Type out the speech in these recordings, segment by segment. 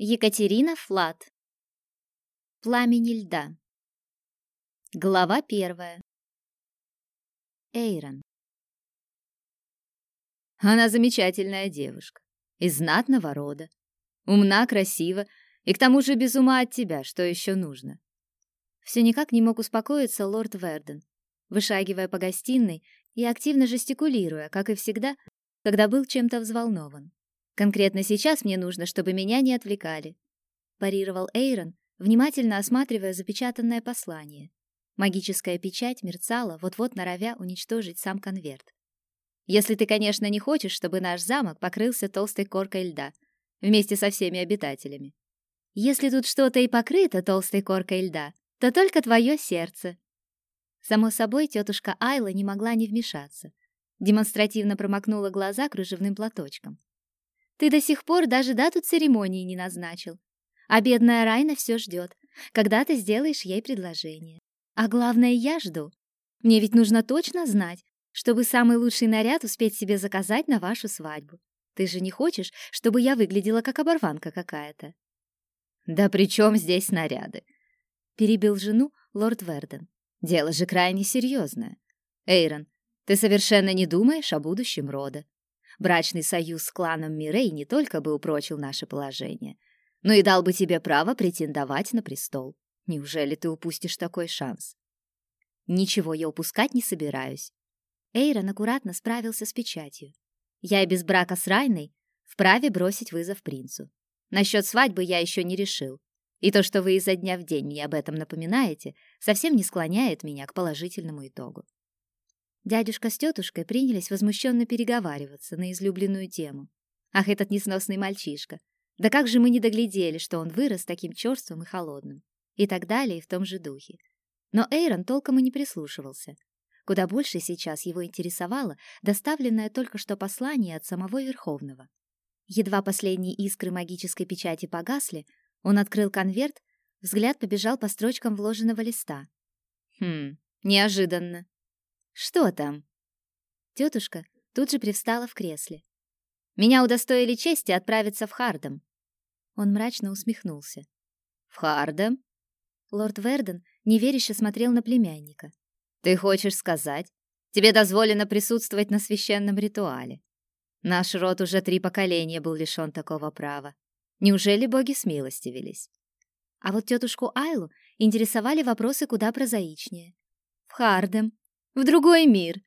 Екатерина Флат. Пламени льда. Глава первая. Эйрон. Она замечательная девушка, из знатного рода. Умна, красива и к тому же без ума от тебя, что еще нужно. Все никак не мог успокоиться лорд Верден, вышагивая по гостиной и активно жестикулируя, как и всегда, когда был чем-то взволнован. Конкретно сейчас мне нужно, чтобы меня не отвлекали, парировал Эйрон, внимательно осматривая запечатанное послание. Магическая печать мерцала, вот-вот норовя уничтожить сам конверт. Если ты, конечно, не хочешь, чтобы наш замок покрылся толстой коркой льда вместе со всеми обитателями. Если тут что-то и покрыто толстой коркой льда, то только твое сердце. Само собой, тетушка Айла не могла не вмешаться. Демонстративно промокнула глаза кружевным платочком. Ты до сих пор даже дату церемонии не назначил. А бедная Райна все ждет, когда ты сделаешь ей предложение. А главное, я жду. Мне ведь нужно точно знать, чтобы самый лучший наряд успеть себе заказать на вашу свадьбу. Ты же не хочешь, чтобы я выглядела как оборванка какая-то? Да при чем здесь наряды? Перебил жену лорд Верден. Дело же крайне серьезное. Эйрон, ты совершенно не думаешь о будущем рода. Брачный союз с кланом Мирей не только бы упрочил наше положение, но и дал бы тебе право претендовать на престол. Неужели ты упустишь такой шанс? Ничего я упускать не собираюсь. Эйрон аккуратно справился с печатью. Я и без брака с Райной вправе бросить вызов принцу. Насчет свадьбы я еще не решил. И то, что вы изо дня в день мне об этом напоминаете, совсем не склоняет меня к положительному итогу. Дядюшка с тетушкой принялись возмущенно переговариваться на излюбленную тему. Ах, этот несносный мальчишка! Да как же мы не доглядели, что он вырос таким черствым и холодным. И так далее в том же духе. Но Эйрон толком и не прислушивался. Куда больше сейчас его интересовало доставленное только что послание от самого Верховного. Едва последние искры магической печати погасли, он открыл конверт, взгляд побежал по строчкам вложенного листа. Хм, неожиданно. Что там? Тетушка тут же привстала в кресле. Меня удостоили чести отправиться в Хардом. Он мрачно усмехнулся. В Хардом? Лорд Верден неверяще смотрел на племянника. Ты хочешь сказать, тебе дозволено присутствовать на священном ритуале? Наш род уже три поколения был лишён такого права. Неужели боги смилостивились? А вот тетушку Айлу интересовали вопросы куда прозаичнее. В Хардем, в другой мир!»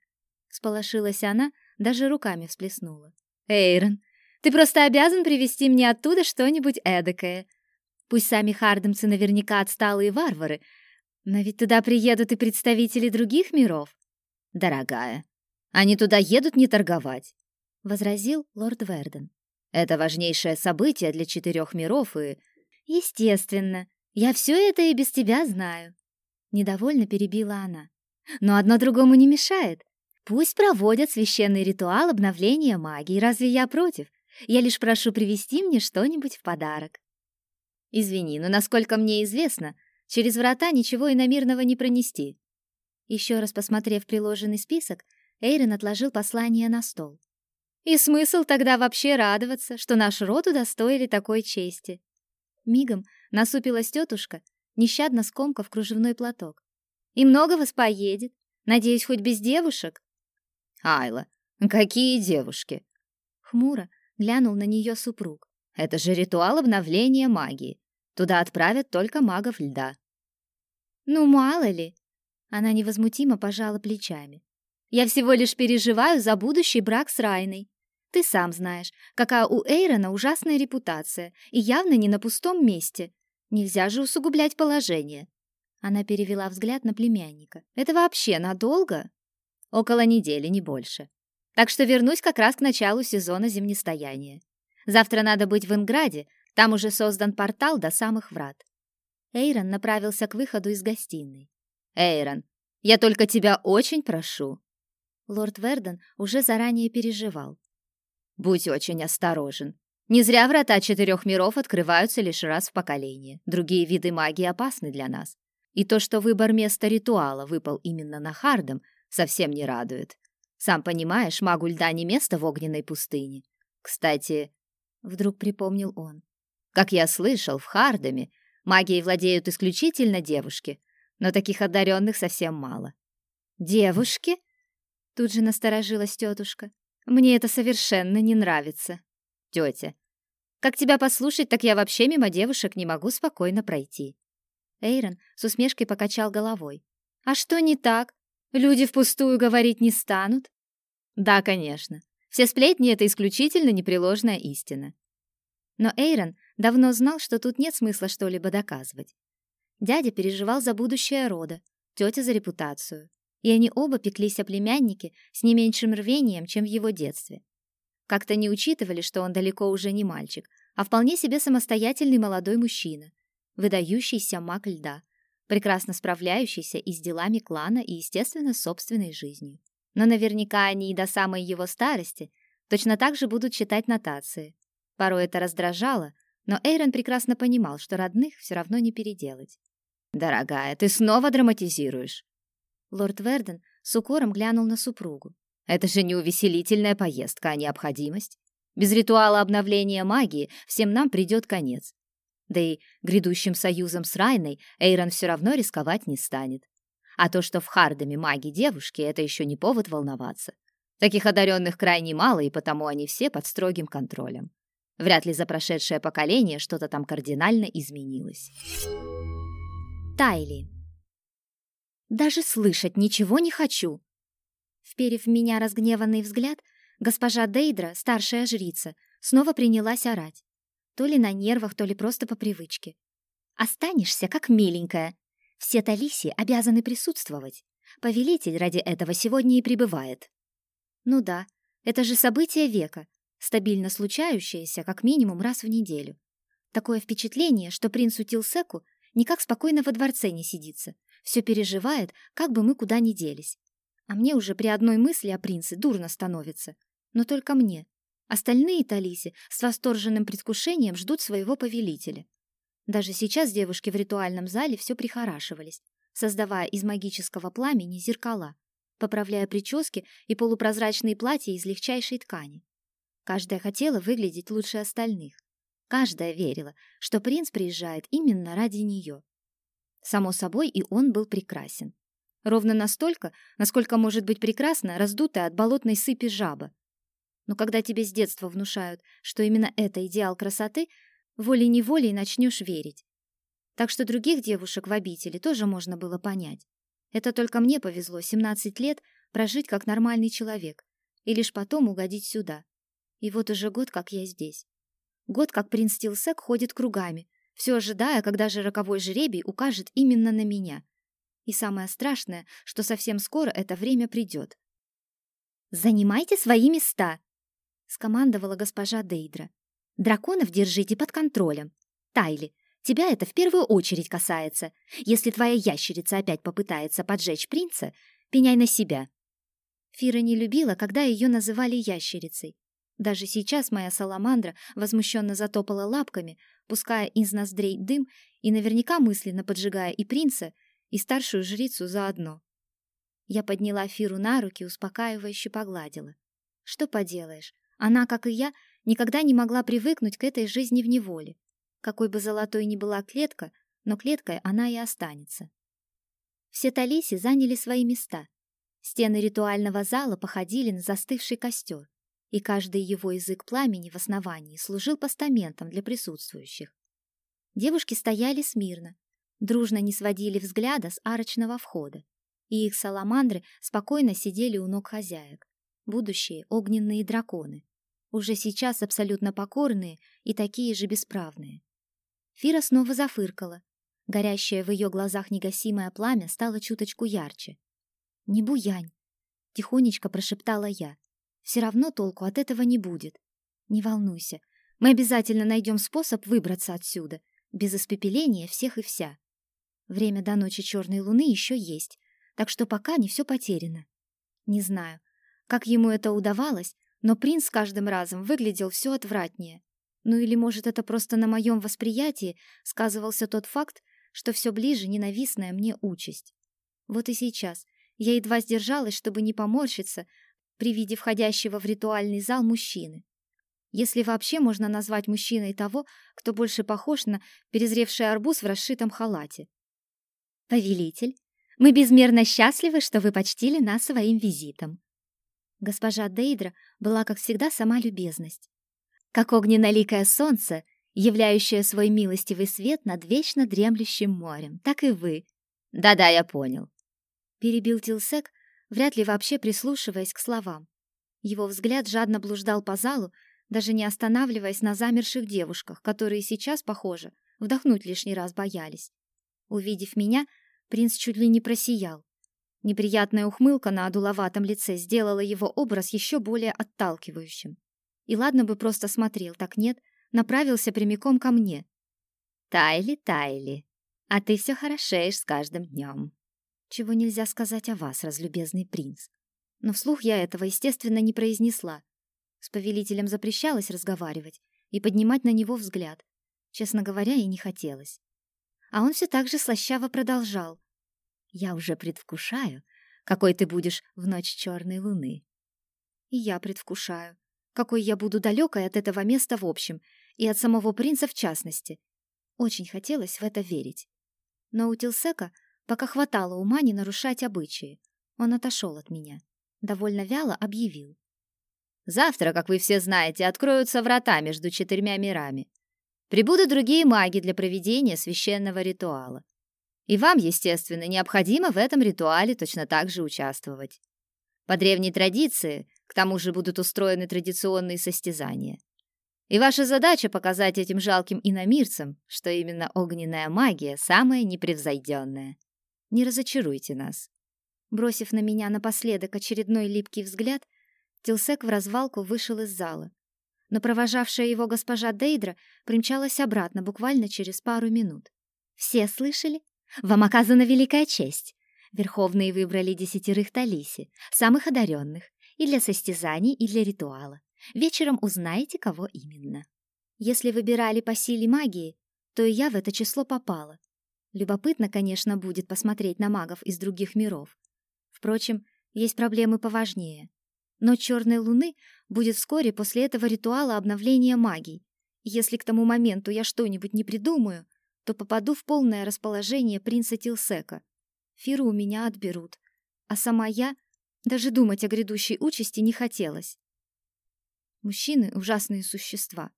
Сполошилась она, даже руками всплеснула. «Эйрон, ты просто обязан привезти мне оттуда что-нибудь эдакое. Пусть сами хардемцы наверняка отсталые варвары, но ведь туда приедут и представители других миров». «Дорогая, они туда едут не торговать», — возразил лорд Верден. «Это важнейшее событие для четырех миров и...» «Естественно, я все это и без тебя знаю», — недовольно перебила она. Но одно другому не мешает. Пусть проводят священный ритуал обновления магии, разве я против? Я лишь прошу привезти мне что-нибудь в подарок. Извини, но насколько мне известно, через врата ничего иномирного не пронести. Еще раз посмотрев приложенный список, Эйрон отложил послание на стол. И смысл тогда вообще радоваться, что наш род удостоили такой чести? Мигом насупилась тетушка, нещадно скомкав кружевной платок. И много вас поедет. Надеюсь, хоть без девушек. Айла, какие девушки? Хмуро глянул на нее супруг. Это же ритуал обновления магии. Туда отправят только магов льда. Ну, мало ли. Она невозмутимо пожала плечами. Я всего лишь переживаю за будущий брак с Райной. Ты сам знаешь, какая у Эйрона ужасная репутация, и явно не на пустом месте. Нельзя же усугублять положение. Она перевела взгляд на племянника. Это вообще надолго? Около недели, не больше. Так что вернусь как раз к началу сезона зимнестояния. Завтра надо быть в Инграде, там уже создан портал до самых врат. Эйрон направился к выходу из гостиной. Эйрон, я только тебя очень прошу. Лорд Верден уже заранее переживал. Будь очень осторожен. Не зря врата четырех миров открываются лишь раз в поколение. Другие виды магии опасны для нас. И то, что выбор места ритуала выпал именно на Хардом, совсем не радует. Сам понимаешь, магу льда не место в огненной пустыне. Кстати, вдруг припомнил он. Как я слышал, в Хардаме магией владеют исключительно девушки, но таких одаренных совсем мало. «Девушки?» Тут же насторожилась тетушка. «Мне это совершенно не нравится». «Тетя, как тебя послушать, так я вообще мимо девушек не могу спокойно пройти». Эйрон с усмешкой покачал головой. «А что не так? Люди впустую говорить не станут?» «Да, конечно. Все сплетни — это исключительно непреложная истина. Но Эйрон давно знал, что тут нет смысла что-либо доказывать. Дядя переживал за будущее рода, тетя за репутацию. И они оба пеклись о племяннике с не меньшим рвением, чем в его детстве. Как-то не учитывали, что он далеко уже не мальчик, а вполне себе самостоятельный молодой мужчина, выдающийся маг льда, прекрасно справляющийся и с делами клана, и, естественно, собственной жизнью. Но наверняка они и до самой его старости точно так же будут читать нотации, Порой это раздражало, но Эйрон прекрасно понимал, что родных все равно не переделать. «Дорогая, ты снова драматизируешь!» Лорд Верден с укором глянул на супругу. «Это же не увеселительная поездка, а необходимость. Без ритуала обновления магии всем нам придет конец. Да и грядущим союзом с Райной Эйрон все равно рисковать не станет. А то, что в Хардаме маги девушки, это еще не повод волноваться. Таких одаренных крайне мало, и потому они все под строгим контролем. Вряд ли за прошедшее поколение что-то там кардинально изменилось. Тайли. Даже слышать ничего не хочу. Вперев в меня разгневанный взгляд, госпожа Дейдра, старшая жрица, снова принялась орать. То ли на нервах, то ли просто по привычке. «Останешься, как миленькая. Все Талиси обязаны присутствовать. Повелитель ради этого сегодня и прибывает». Ну да, это же событие века, стабильно случающееся как минимум раз в неделю. Такое впечатление, что принцу Тилсеку никак спокойно во дворце не сидится, все переживает, как бы мы куда ни делись. А мне уже при одной мысли о принце дурно становится. Но только мне. Остальные Талиси с восторженным предвкушением ждут своего повелителя. Даже сейчас девушки в ритуальном зале все прихорашивались, создавая из магического пламени зеркала, поправляя прически и полупрозрачные платья из легчайшей ткани. Каждая хотела выглядеть лучше остальных. Каждая верила, что принц приезжает именно ради нее. Само собой, и он был прекрасен. Ровно настолько, насколько может быть прекрасна раздутая от болотной сыпи жаба. Но когда тебе с детства внушают, что именно это идеал красоты, волей-неволей начнешь верить. Так что других девушек в обители тоже можно было понять. Это только мне повезло 17 лет прожить как нормальный человек и лишь потом угодить сюда. И вот уже год, как я здесь. Год, как принц Тилсек ходит кругами, все ожидая, когда же роковой жребий укажет именно на меня. И самое страшное, что совсем скоро это время придет. «Занимайте свои места!» — скомандовала госпожа Дейдра. «Драконов держите под контролем. Тайли, тебя это в первую очередь касается. Если твоя ящерица опять попытается поджечь принца, пеняй на себя». Фира не любила, когда ее называли ящерицей, даже сейчас моя саламандра возмущенно затопала лапками, пуская из ноздрей дым и наверняка мысленно поджигая и принца, и старшую жрицу заодно. Я подняла Фиру на руки, успокаивающе погладила. Что поделаешь, она, как и я, никогда не могла привыкнуть к этой жизни в неволе. Какой бы золотой ни была клетка, но клеткой она и останется. Все талиси заняли свои места. Стены ритуального зала походили на застывший костер и каждый его язык пламени в основании служил постаментом для присутствующих. Девушки стояли смирно, дружно не сводили взгляда с арочного входа, и их саламандры спокойно сидели у ног хозяек, будущие огненные драконы, уже сейчас абсолютно покорные и такие же бесправные. Фира снова зафыркала. Горящее в ее глазах негасимое пламя стало чуточку ярче. «Не буянь!» — тихонечко прошептала я. Все равно толку от этого не будет. Не волнуйся, мы обязательно найдем способ выбраться отсюда, без испепеления всех и вся. Время до ночи черной луны еще есть, так что пока не все потеряно. Не знаю, как ему это удавалось, но принц с каждым разом выглядел все отвратнее. Ну или, может, это просто на моем восприятии сказывался тот факт, что все ближе ненавистная мне участь. Вот и сейчас я едва сдержалась, чтобы не поморщиться при виде входящего в ритуальный зал мужчины. Если вообще можно назвать мужчиной того, кто больше похож на перезревший арбуз в расшитом халате. «Повелитель, мы безмерно счастливы, что вы почтили нас своим визитом». Госпожа Дейдра была, как всегда, сама любезность. Как огненно-ликое солнце, являющее свой милостивый свет над вечно дремлющим морем, так и вы. «Да-да, я понял», — перебил Тилсек, вряд ли вообще прислушиваясь к словам. Его взгляд жадно блуждал по залу, даже не останавливаясь на замерших девушках, которые сейчас, похоже, вдохнуть лишний раз боялись. Увидев меня, принц чуть ли не просиял. Неприятная ухмылка на одуловатом лице сделала его образ еще более отталкивающим. И ладно бы просто смотрел, так нет, направился прямиком ко мне. «Тайли, Тайли, а ты все хорошеешь с каждым днем». Чего нельзя сказать о вас, разлюбезный принц. Но вслух я этого, естественно, не произнесла. С повелителем запрещалось разговаривать и поднимать на него взгляд. Честно говоря, и не хотелось. А он все так же слащаво продолжал. «Я уже предвкушаю, какой ты будешь в ночь черной луны». И я предвкушаю, какой я буду далекой от этого места в общем и от самого принца в частности. Очень хотелось в это верить. Но у Тилсека пока хватало ума не нарушать обычаи. Он отошел от меня. Довольно вяло объявил. Завтра, как вы все знаете, откроются врата между четырьмя мирами. Прибудут другие маги для проведения священного ритуала. И вам, естественно, необходимо в этом ритуале точно так же участвовать. По древней традиции, к тому же будут устроены традиционные состязания. И ваша задача показать этим жалким иномирцам, что именно огненная магия самая непревзойденная. Не разочаруйте нас. Бросив на меня напоследок очередной липкий взгляд, Тилсек в развалку вышел из зала. Но провожавшая его госпожа Дейдра примчалась обратно буквально через пару минут. «Все слышали? Вам оказана великая честь. Верховные выбрали десятерых Талиси, самых одаренных, и для состязаний, и для ритуала. Вечером узнаете, кого именно. Если выбирали по силе магии, то и я в это число попала. Любопытно, конечно, будет посмотреть на магов из других миров. Впрочем, есть проблемы поважнее. Но черной луны будет вскоре после этого ритуала обновления магий. Если к тому моменту я что-нибудь не придумаю, то попаду в полное расположение принца Тилсека. Фиру у меня отберут, а сама я даже думать о грядущей участи не хотелось. Мужчины — ужасные существа.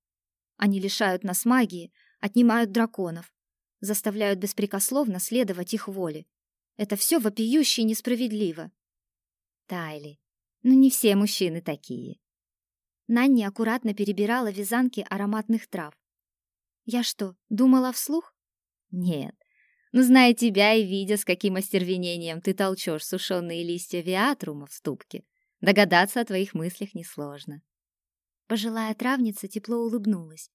Они лишают нас магии, отнимают драконов, заставляют беспрекословно следовать их воле. Это все вопиюще и несправедливо. Тайли, но не все мужчины такие. Нанни аккуратно перебирала вязанки ароматных трав. Я что, думала вслух? Нет. Но ну, зная тебя и видя, с каким остервенением ты толчешь сушеные листья виатрума в ступке, догадаться о твоих мыслях несложно. Пожилая травница тепло улыбнулась.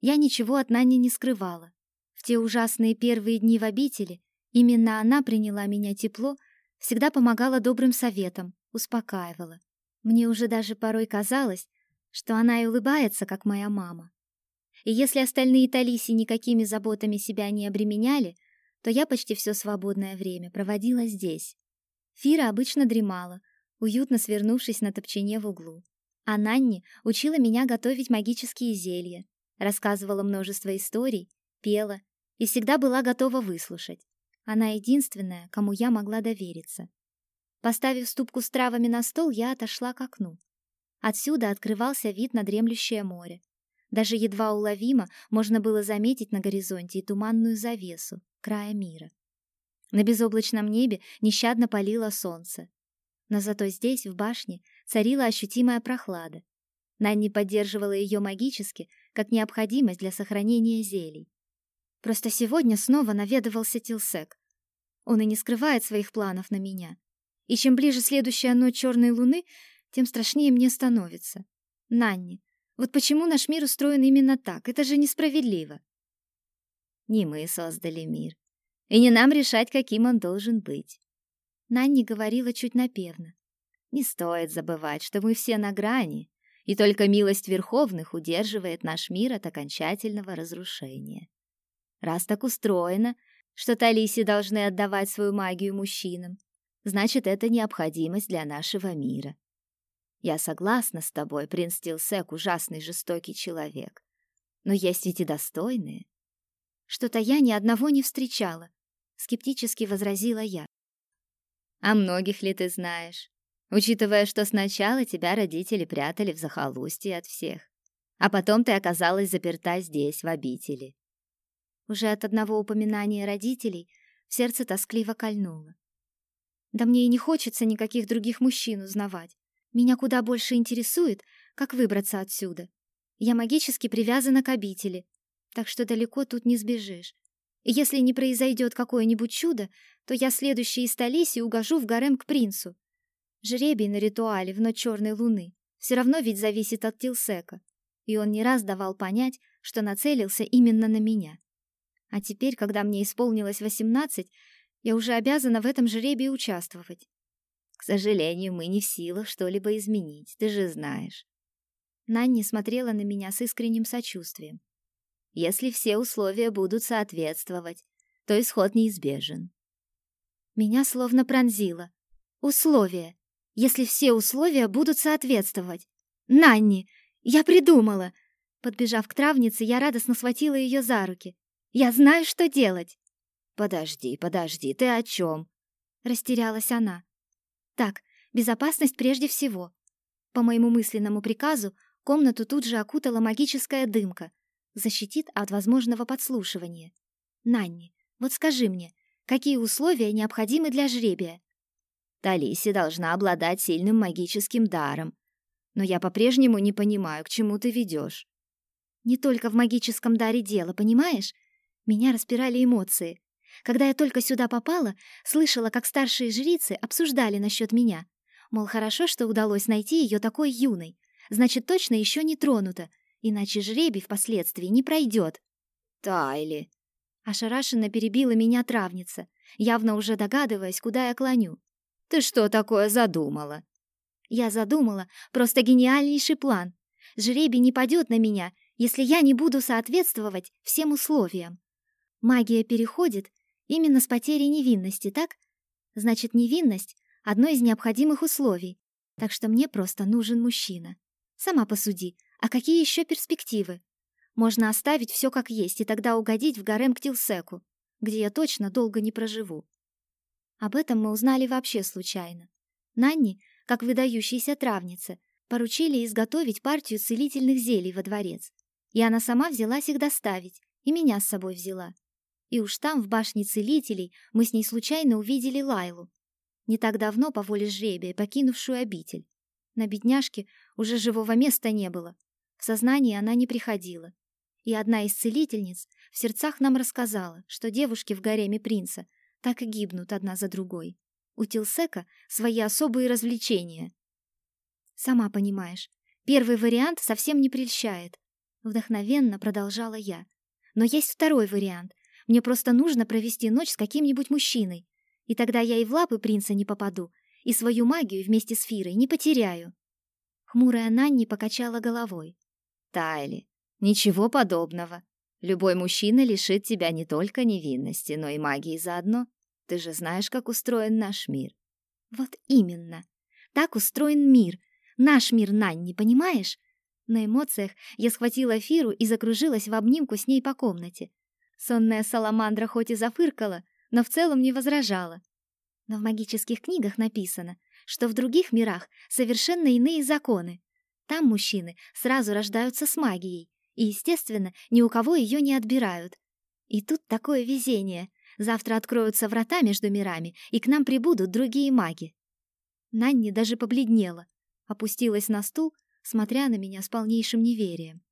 Я ничего от Нани не скрывала. В те ужасные первые дни в обители именно она приняла меня тепло, всегда помогала добрым советам, успокаивала. Мне уже даже порой казалось, что она и улыбается, как моя мама. И если остальные Талиси никакими заботами себя не обременяли, то я почти все свободное время проводила здесь. Фира обычно дремала, уютно свернувшись на топчине в углу. А Нанни учила меня готовить магические зелья, рассказывала множество историй, пела и всегда была готова выслушать. Она единственная, кому я могла довериться. Поставив ступку с травами на стол, я отошла к окну. Отсюда открывался вид на дремлющее море. Даже едва уловимо можно было заметить на горизонте и туманную завесу, края мира. На безоблачном небе нещадно палило солнце. Но зато здесь, в башне, царила ощутимая прохлада. Нанни поддерживала ее магически, как необходимость для сохранения зелий. Просто сегодня снова наведывался Тилсек. Он и не скрывает своих планов на меня. И чем ближе следующая ночь черной луны, тем страшнее мне становится. Нанни, вот почему наш мир устроен именно так? Это же несправедливо. Не мы создали мир, и не нам решать, каким он должен быть. Нанни говорила чуть напевно. Не стоит забывать, что мы все на грани, и только милость верховных удерживает наш мир от окончательного разрушения. Раз так устроено, что Талиси должны отдавать свою магию мужчинам, значит, это необходимость для нашего мира. Я согласна с тобой, принц Тилсек ужасный жестокий человек. Но есть ведь и достойные. Что-то я ни одного не встречала, скептически возразила я. А многих ли ты знаешь? Учитывая, что сначала тебя родители прятали в захолустье от всех, а потом ты оказалась заперта здесь, в обители. Уже от одного упоминания родителей в сердце тоскливо кольнуло. Да мне и не хочется никаких других мужчин узнавать. Меня куда больше интересует, как выбраться отсюда. Я магически привязана к обители, так что далеко тут не сбежишь. И если не произойдет какое-нибудь чудо, то я следующей из Талиси угожу в гарем к принцу. Жребий на ритуале в ночь черной луны все равно ведь зависит от Тилсека, и он не раз давал понять, что нацелился именно на меня. А теперь, когда мне исполнилось восемнадцать, я уже обязана в этом жребии участвовать. К сожалению, мы не в силах что-либо изменить, ты же знаешь. Нанни смотрела на меня с искренним сочувствием. Если все условия будут соответствовать, то исход неизбежен. Меня словно пронзило. Условия. Если все условия будут соответствовать. Нанни, я придумала. Подбежав к травнице, я радостно схватила ее за руки. Я знаю, что делать. Подожди, подожди, ты о чем? Растерялась она. Так, безопасность прежде всего. По моему мысленному приказу комнату тут же окутала магическая дымка, защитит от возможного подслушивания. Нанни, вот скажи мне, какие условия необходимы для жребия? Талиси должна обладать сильным магическим даром. Но я по-прежнему не понимаю, к чему ты ведешь. Не только в магическом даре дело, понимаешь? Меня распирали эмоции. Когда я только сюда попала, слышала, как старшие жрицы обсуждали насчет меня. Мол, хорошо, что удалось найти ее такой юной. Значит, точно еще не тронута, иначе жребий впоследствии не пройдет. Тайли. Ошарашенно перебила меня травница, явно уже догадываясь, куда я клоню. Ты что такое задумала? Я задумала просто гениальнейший план. Жребий не падет на меня, если я не буду соответствовать всем условиям. Магия переходит именно с потерей невинности, так? Значит, невинность — одно из необходимых условий, так что мне просто нужен мужчина. Сама посуди, а какие еще перспективы? Можно оставить все как есть и тогда угодить в гарем к Тилсеку, где я точно долго не проживу. Об этом мы узнали вообще случайно. Нанни, как выдающейся травнице, поручили изготовить партию целительных зелий во дворец. И она сама взялась их доставить, и меня с собой взяла. И уж там, в башне целителей, мы с ней случайно увидели Лайлу, не так давно по воле жребия покинувшую обитель. На бедняжке уже живого места не было, в сознание она не приходила. И одна из целительниц в сердцах нам рассказала, что девушки в гареме принца так и гибнут одна за другой. У Тилсека свои особые развлечения. Сама понимаешь, первый вариант совсем не прельщает. Вдохновенно продолжала я. Но есть второй вариант. Мне просто нужно провести ночь с каким-нибудь мужчиной. И тогда я и в лапы принца не попаду, и свою магию вместе с Фирой не потеряю. Хмурая Нанни покачала головой. Тайли, ничего подобного. Любой мужчина лишит тебя не только невинности, но и магии заодно. Ты же знаешь, как устроен наш мир. Вот именно. Так устроен мир. Наш мир, Нанни, понимаешь? На эмоциях я схватила Фиру и закружилась в обнимку с ней по комнате. Сонная саламандра хоть и зафыркала, но в целом не возражала. Но в магических книгах написано, что в других мирах совершенно иные законы. Там мужчины сразу рождаются с магией, и, естественно, ни у кого ее не отбирают. И тут такое везение. Завтра откроются врата между мирами, и к нам прибудут другие маги. Нанни даже побледнела, опустилась на стул, смотря на меня с полнейшим неверием.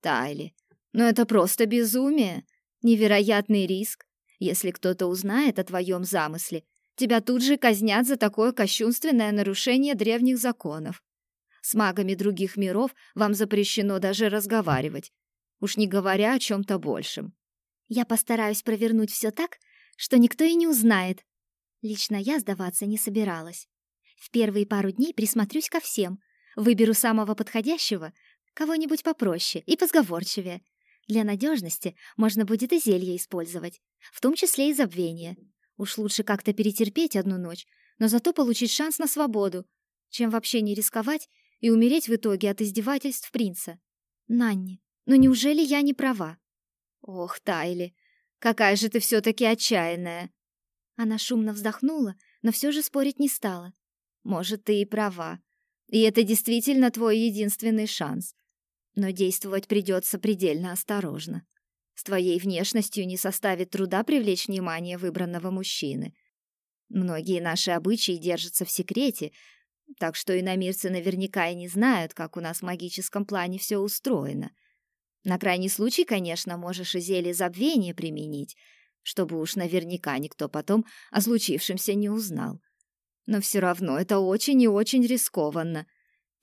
Тайли, ну это просто безумие, невероятный риск. Если кто-то узнает о твоем замысле, тебя тут же казнят за такое кощунственное нарушение древних законов. С магами других миров вам запрещено даже разговаривать, уж не говоря о чем-то большем. Я постараюсь провернуть все так, что никто и не узнает. Лично я сдаваться не собиралась. В первые пару дней присмотрюсь ко всем, выберу самого подходящего, кого-нибудь попроще и позговорчивее. Для надежности можно будет и зелье использовать, в том числе и забвение. Уж лучше как-то перетерпеть одну ночь, но зато получить шанс на свободу, чем вообще не рисковать и умереть в итоге от издевательств принца. Нанни, но неужели я не права? Ох, Тайли, какая же ты все-таки отчаянная. Она шумно вздохнула, но все же спорить не стала. Может, ты и права. И это действительно твой единственный шанс. Но действовать придется предельно осторожно. С твоей внешностью не составит труда привлечь внимание выбранного мужчины. Многие наши обычаи держатся в секрете, так что иномирцы наверняка и не знают, как у нас в магическом плане все устроено. На крайний случай, конечно, можешь и зелье забвения применить, чтобы уж наверняка никто потом о случившемся не узнал. Но все равно это очень и очень рискованно.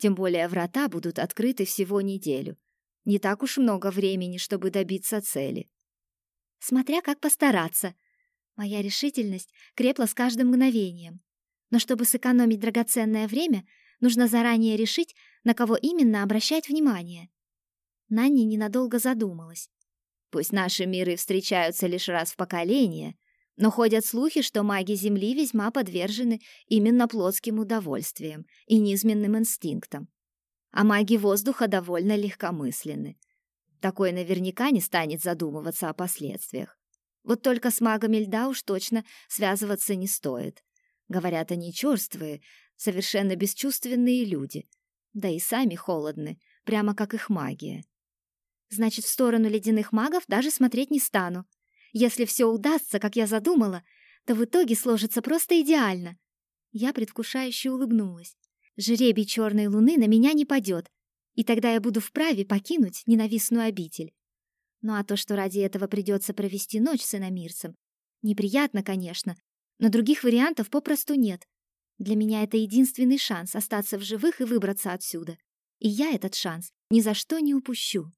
Тем более врата будут открыты всего неделю. Не так уж много времени, чтобы добиться цели. Смотря как постараться. Моя решительность крепла с каждым мгновением. Но чтобы сэкономить драгоценное время, нужно заранее решить, на кого именно обращать внимание. Нанни ненадолго задумалась. Пусть наши миры встречаются лишь раз в поколение, но ходят слухи, что маги Земли весьма подвержены именно плотским удовольствиям и низменным инстинктам. А маги воздуха довольно легкомысленны. Такой наверняка не станет задумываться о последствиях. Вот только с магами льда уж точно связываться не стоит. Говорят, они черствые, совершенно бесчувственные люди. Да и сами холодны, прямо как их магия. Значит, в сторону ледяных магов даже смотреть не стану. Если все удастся, как я задумала, то в итоге сложится просто идеально. Я предвкушающе улыбнулась. Жребий черной луны на меня не падет, и тогда я буду вправе покинуть ненавистную обитель. Ну а то, что ради этого придется провести ночь с иномирцем, неприятно, конечно, но других вариантов попросту нет. Для меня это единственный шанс остаться в живых и выбраться отсюда. И я этот шанс ни за что не упущу.